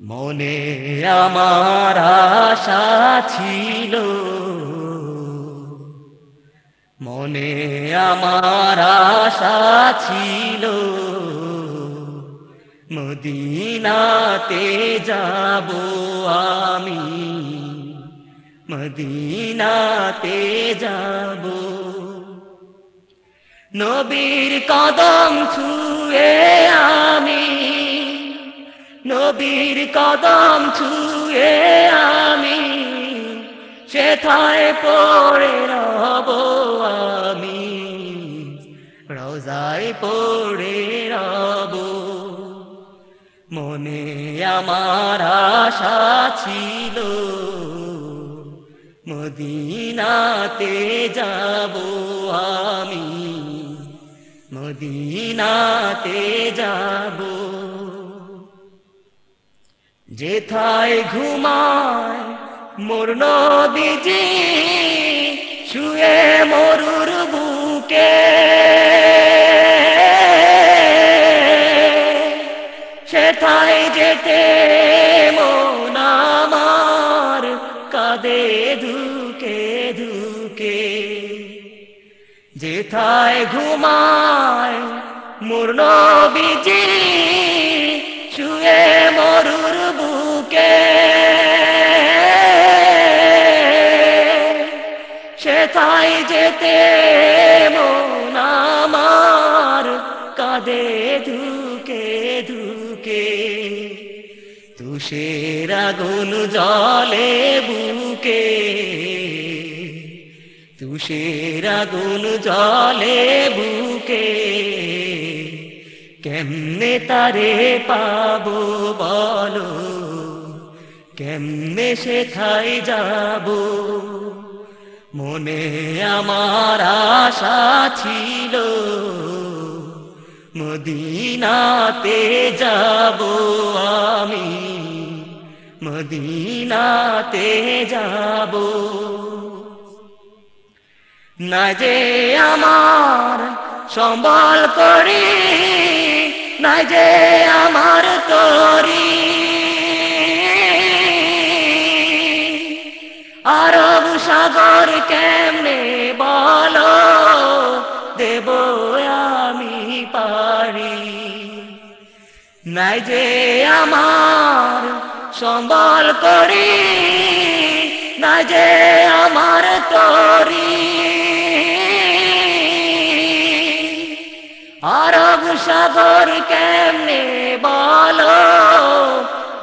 মনে আমার আশা ছিল। মনে আমার আশা ছিল। মদিনাতে যাব আমি। মদিনাতে যাব। নবীর কদম ছুঁয়ে আমি। নবীর কদম ছুঁয়ে আমি, সেথায় পড়ে রব আমি। রোজায় পড়ে রব। মনে আমার আশা ছিল, মদিনাতে যাব আমি। মদিনাতে যাব যেথায় ঘুমায় মোর নদীজি শুয়ে মরুর বুকে। সেথায় যেতে মন আমার কাদে ধুকে ধুকে। যেথায় ঘুমায় মোর নবীজি, শুয়ে বুকে সেথায় যেতে মন আমার কাঁদে ধুকে ধুকে। তুষের আগুন জলে বুকে। তুষের আগুন জলে বুকে। কেমনে তারে পাবো বলো? কেমনে সেথায় যাব? মনে আমার আশা ছিল মদিনাতে যাব আমি। মদিনাতে যাব। না যে আমার সম্বল করি, না যে আমার তরি। আরব সাগর কেমনে বলো? দেব আমি পারি। নাই যে আমার সম্বল করি না যে আমার তরি। আরব সাগর কেমনে বলো?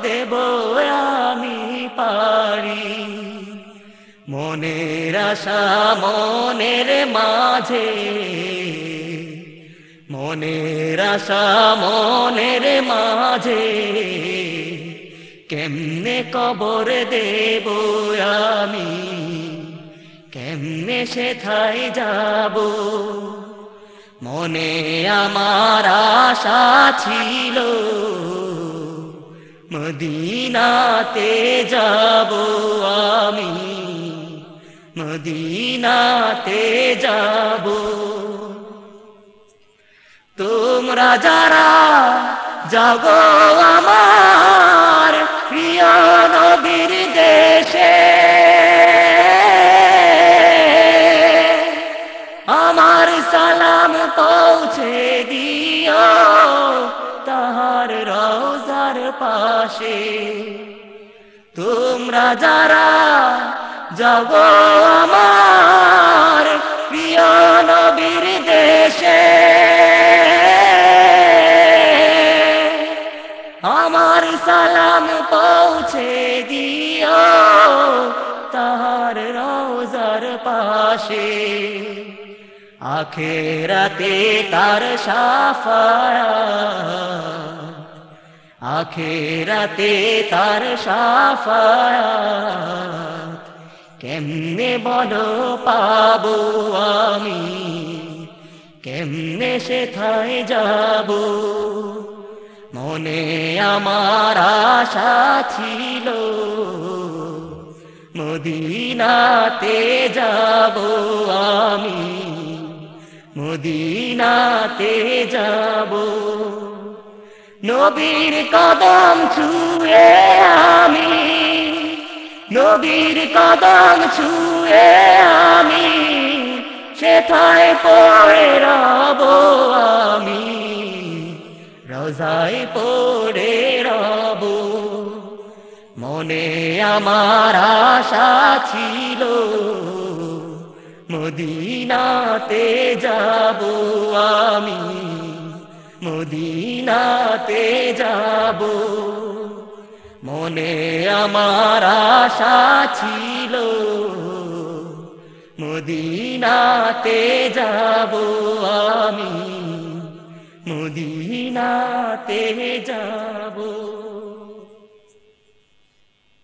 দেব মনের আশা মনের মাঝে, মনের আশা মনের মাঝে, কেমনে কবর দেব আমি, কেমনে সেথায় যাব? মনে আমার আশা ছিল, মদিনাতে যাব আমি। মদিনাতে যাব। তোমরা যারা জাগো আমার প্রিয় নবীর দেশে, আমার সালাম পৌঁছে দিও তাহার রোজার পাশে। তোমরা যারা যাব আমার প্রিয় নবীর দেশে। আমার সালাম পৌঁছে দিও তাহার রোজার পাশে। আখেরাতে তার সাফায়া আখেরাতে তার সাফায়া কেমনে বলো পাবো আমি? কেমনে সে সেথায় যাব? মনে আমার আশা ছিল মদিনাতে যাব আমি। মদিনাতে যাব। নবীর কদম ছুঁয়ে নবীর কদম ছুঁয়ে আমি সেথায় পড়ে রব আমি। রোজায় পড়ে রব। মনে আমার আশা ছিল, মদিনাতে যাব আমি, মদিনাতে যাব। মনে আমার আশা ছিল মদিনাতে যাব আমি মদিনাতে যাব।